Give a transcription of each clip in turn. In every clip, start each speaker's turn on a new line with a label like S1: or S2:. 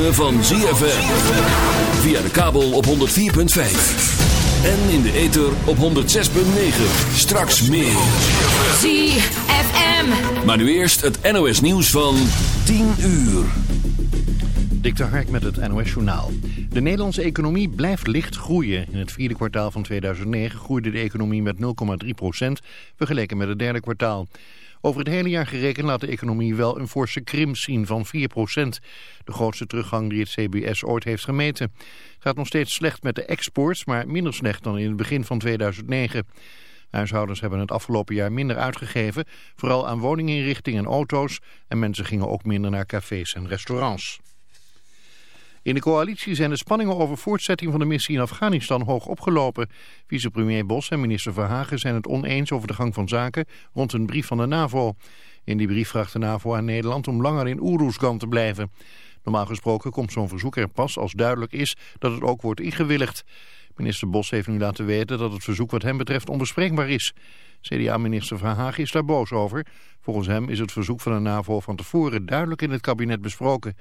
S1: ritme van ZFM. Via de kabel op 104.5. En in de ether op 106.9. Straks meer.
S2: ZFM.
S1: Maar nu eerst het NOS nieuws van 10 uur.
S3: Dik de Hark met het NOS Journaal. De Nederlandse economie blijft licht groeien. In het vierde kwartaal van 2009 groeide de economie met 0,3 procent, vergeleken met het derde kwartaal. Over het hele jaar gerekend laat de economie wel een forse krimp zien van 4 procent. De grootste teruggang die het CBS ooit heeft gemeten. Het gaat nog steeds slecht met de exports, maar minder slecht dan in het begin van 2009. Huishoudens hebben het afgelopen jaar minder uitgegeven, vooral aan woninginrichting en auto's. En mensen gingen ook minder naar cafés en restaurants. In de coalitie zijn de spanningen over voortzetting van de missie in Afghanistan hoog opgelopen. Vicepremier Bos en minister Verhagen zijn het oneens over de gang van zaken rond een brief van de NAVO. In die brief vraagt de NAVO aan Nederland om langer in Oeroesgan te blijven. Normaal gesproken komt zo'n verzoek er pas als duidelijk is dat het ook wordt ingewilligd. Minister Bos heeft nu laten weten dat het verzoek wat hem betreft onbespreekbaar is. CDA-minister Verhagen is daar boos over. Volgens hem is het verzoek van de NAVO van tevoren duidelijk in het kabinet besproken.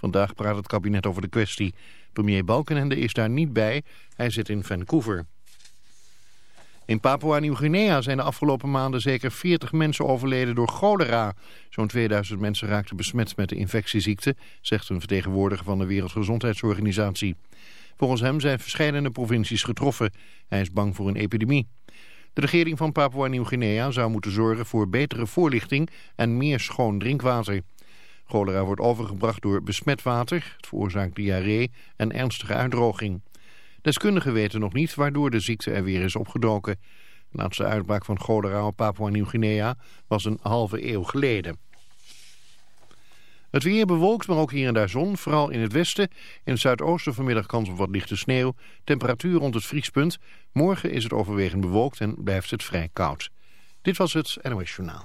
S3: Vandaag praat het kabinet over de kwestie. Premier Balkenende is daar niet bij. Hij zit in Vancouver. In Papua-Nieuw-Guinea zijn de afgelopen maanden zeker 40 mensen overleden door cholera. Zo'n 2000 mensen raakten besmet met de infectieziekte, zegt een vertegenwoordiger van de Wereldgezondheidsorganisatie. Volgens hem zijn verschillende provincies getroffen. Hij is bang voor een epidemie. De regering van Papua-Nieuw-Guinea zou moeten zorgen voor betere voorlichting en meer schoon drinkwater. Cholera wordt overgebracht door besmet water, het veroorzaakt diarree en ernstige uitdroging. Deskundigen weten nog niet waardoor de ziekte er weer is opgedoken. De laatste uitbraak van cholera op Papua-Nieuw-Guinea was een halve eeuw geleden. Het weer bewolkt, maar ook hier en daar zon, vooral in het westen. In het zuidoosten vanmiddag kans op wat lichte sneeuw. Temperatuur rond het vriespunt. Morgen is het overwegend bewolkt en blijft het vrij koud. Dit was het NOS Journaal.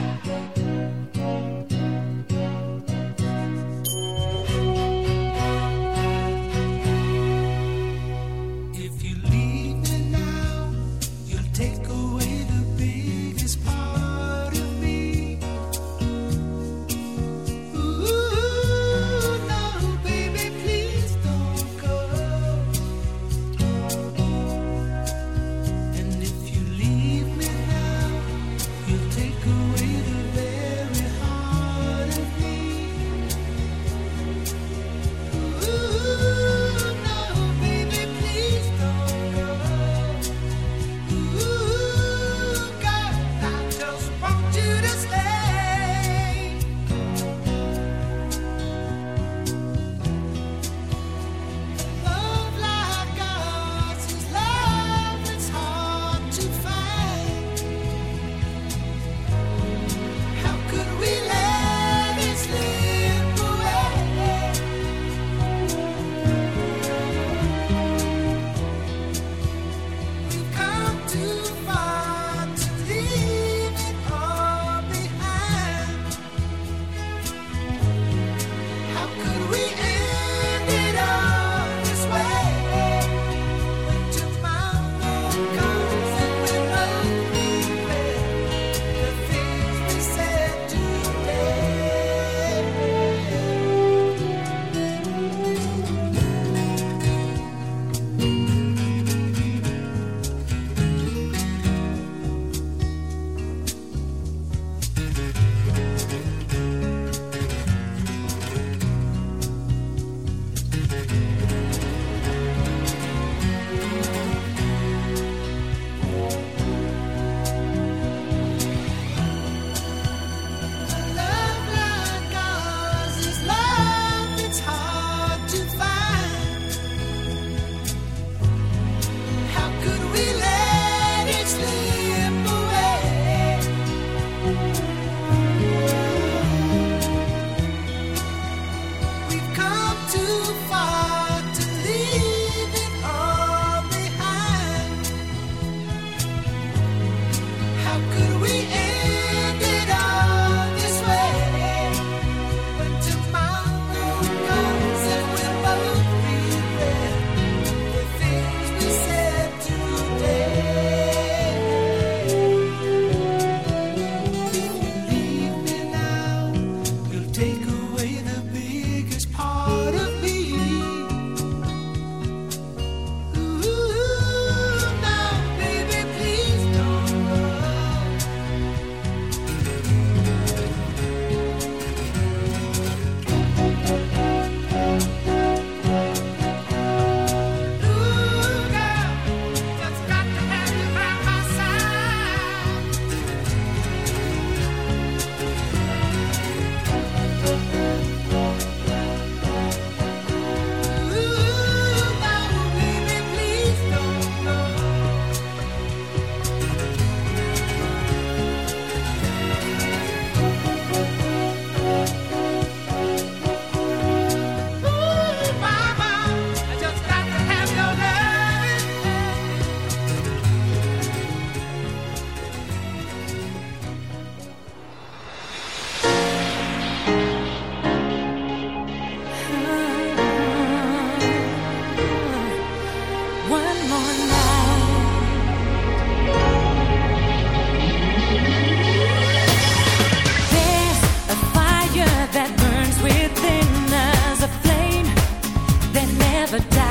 S1: 다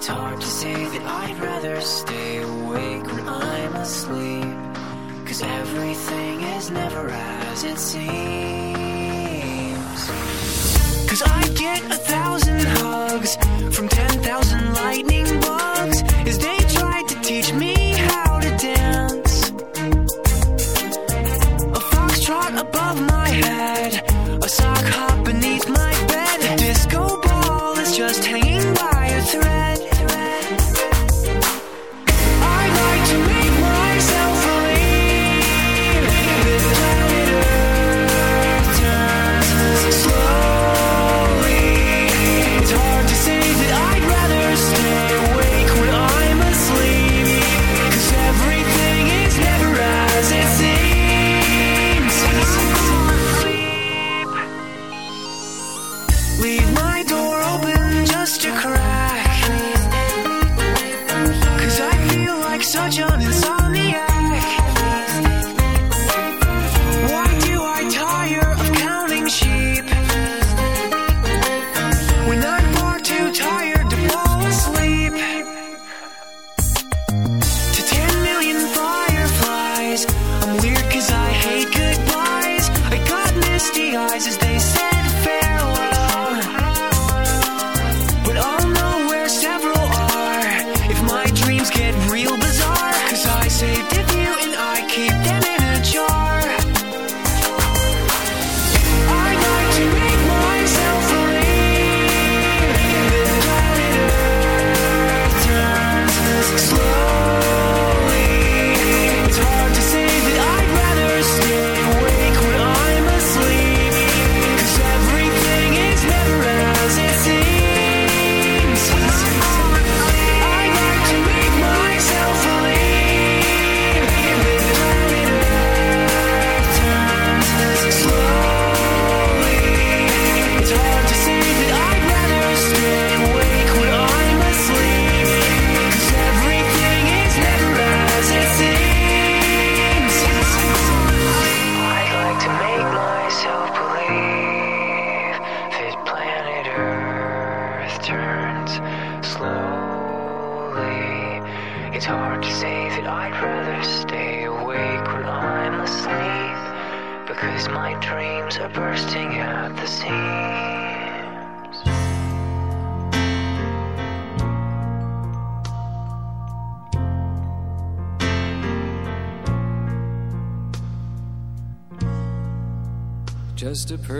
S4: It's hard to say that I'd rather stay awake when I'm asleep. Cause everything is never as it seems. Cause I get a thousand hugs from
S5: ten thousand.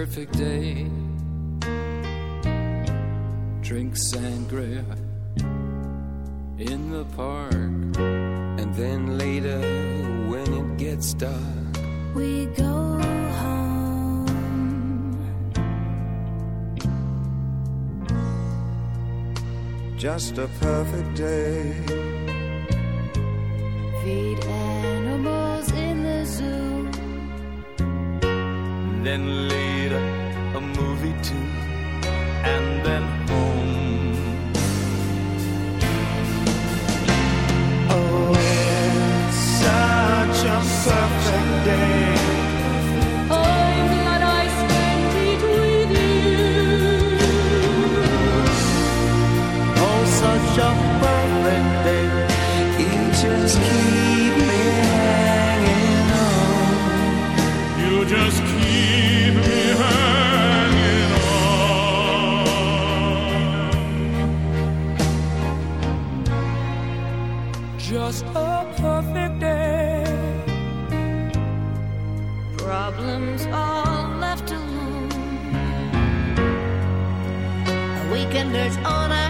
S5: perfect
S6: such a perfect day.
S7: You
S6: just keep me hanging on. You just keep me
S8: hanging on.
S7: Just a perfect day.
S9: Problems all left alone. A weekender's on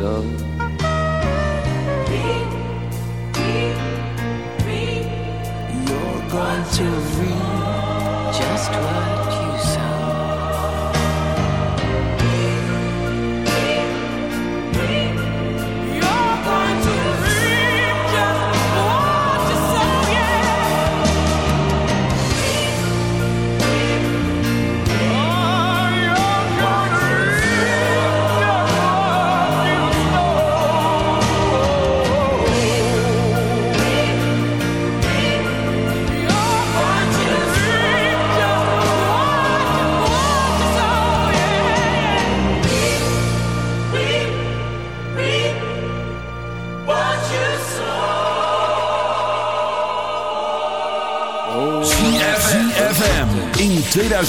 S9: so.
S10: You're going to read just what.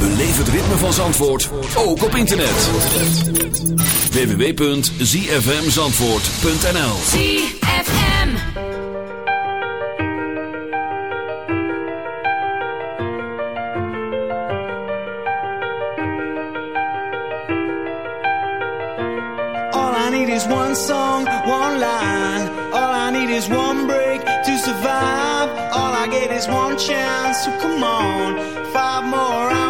S1: Beleef het ritme van Zandvoort, ook op internet. www.zfmzandvoort.nl
S7: ZFM.
S4: All I need is one song, one line. All I need is one break to survive. All I get is one chance, so come on. Five more hours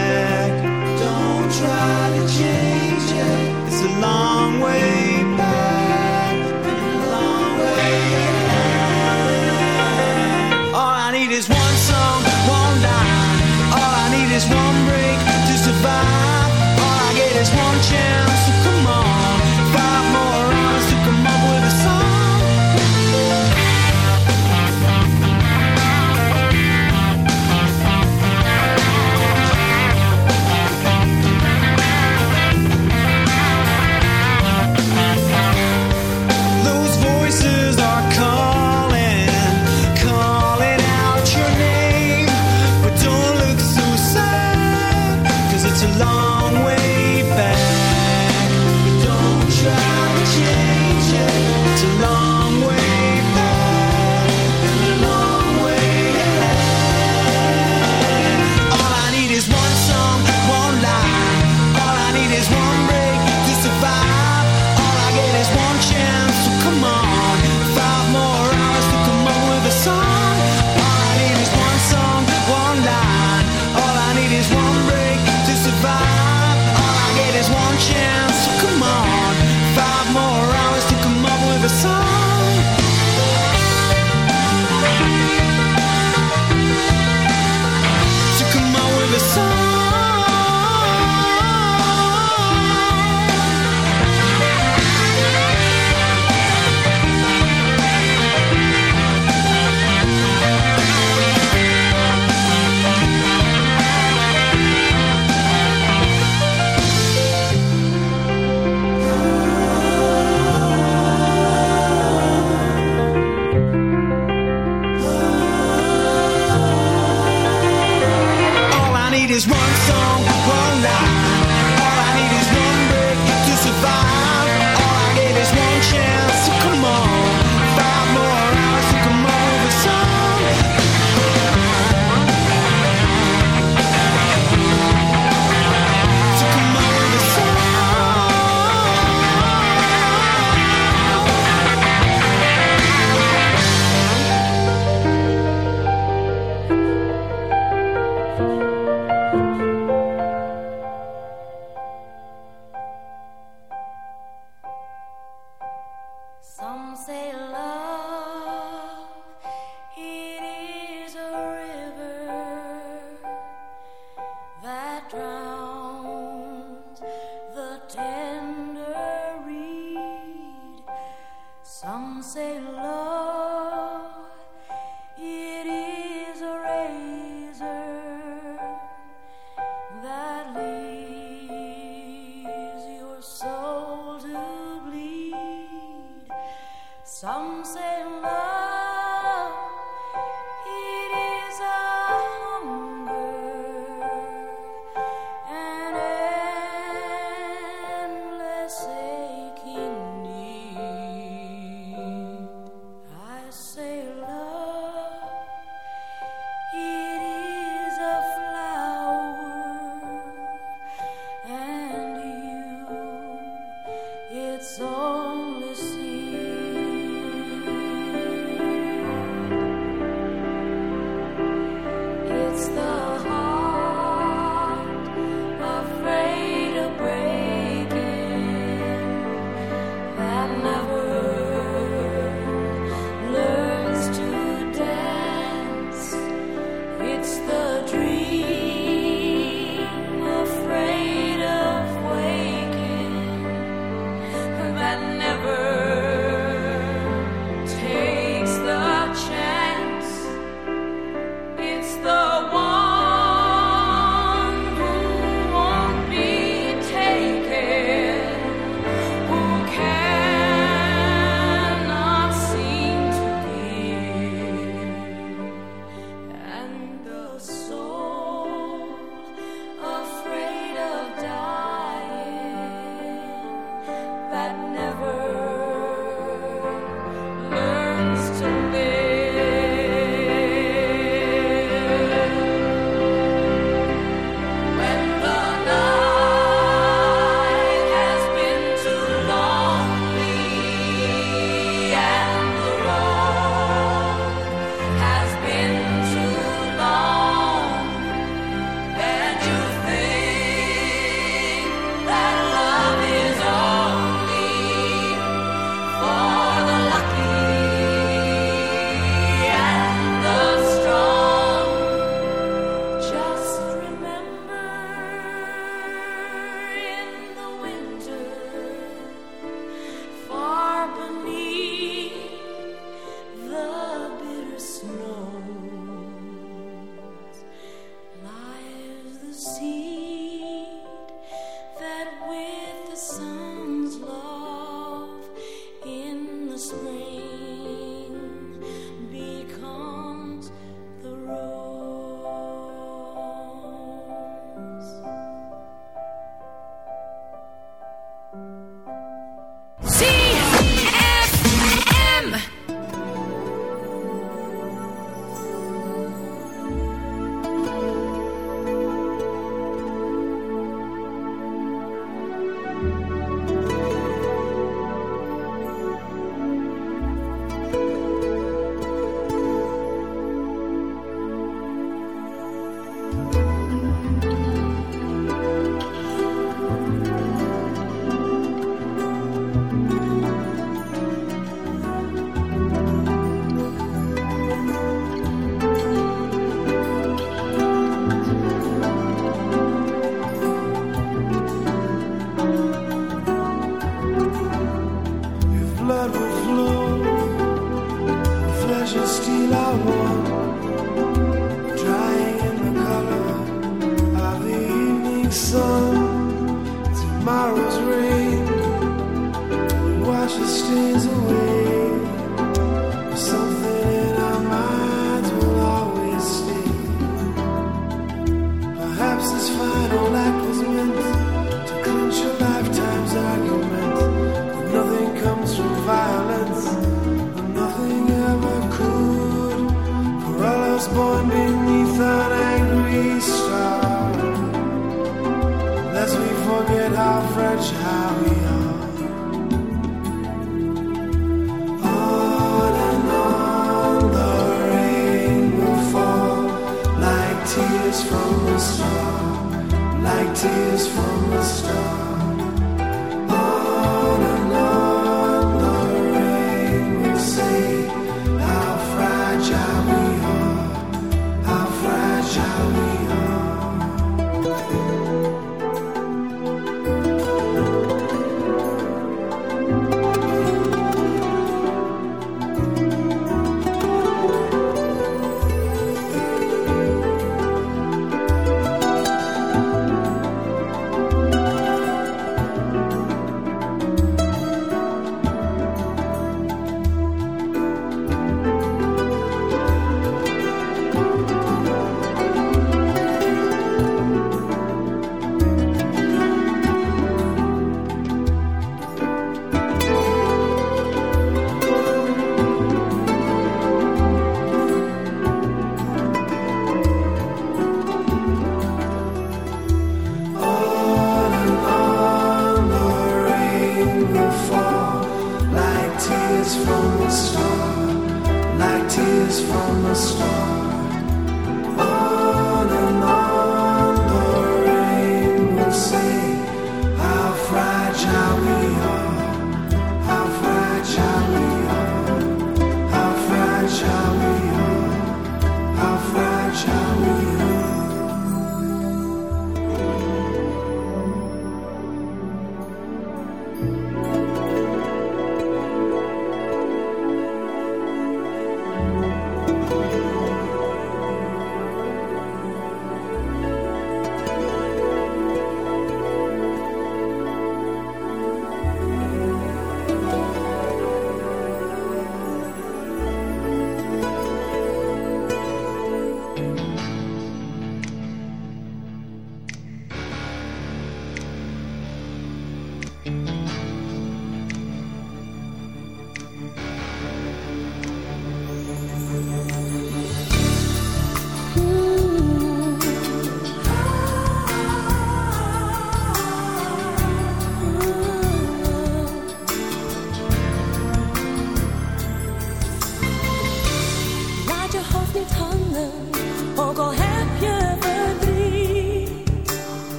S4: A long way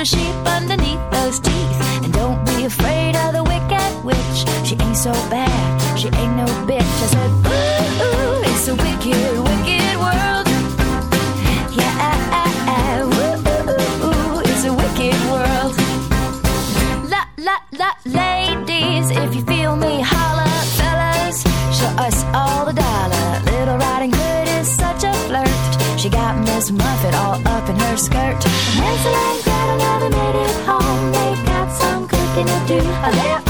S7: A sheep underneath those teeth. To do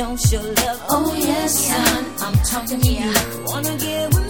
S11: don't show love? Oh yes, yeah, son, I'm talking to you. Wanna get with me?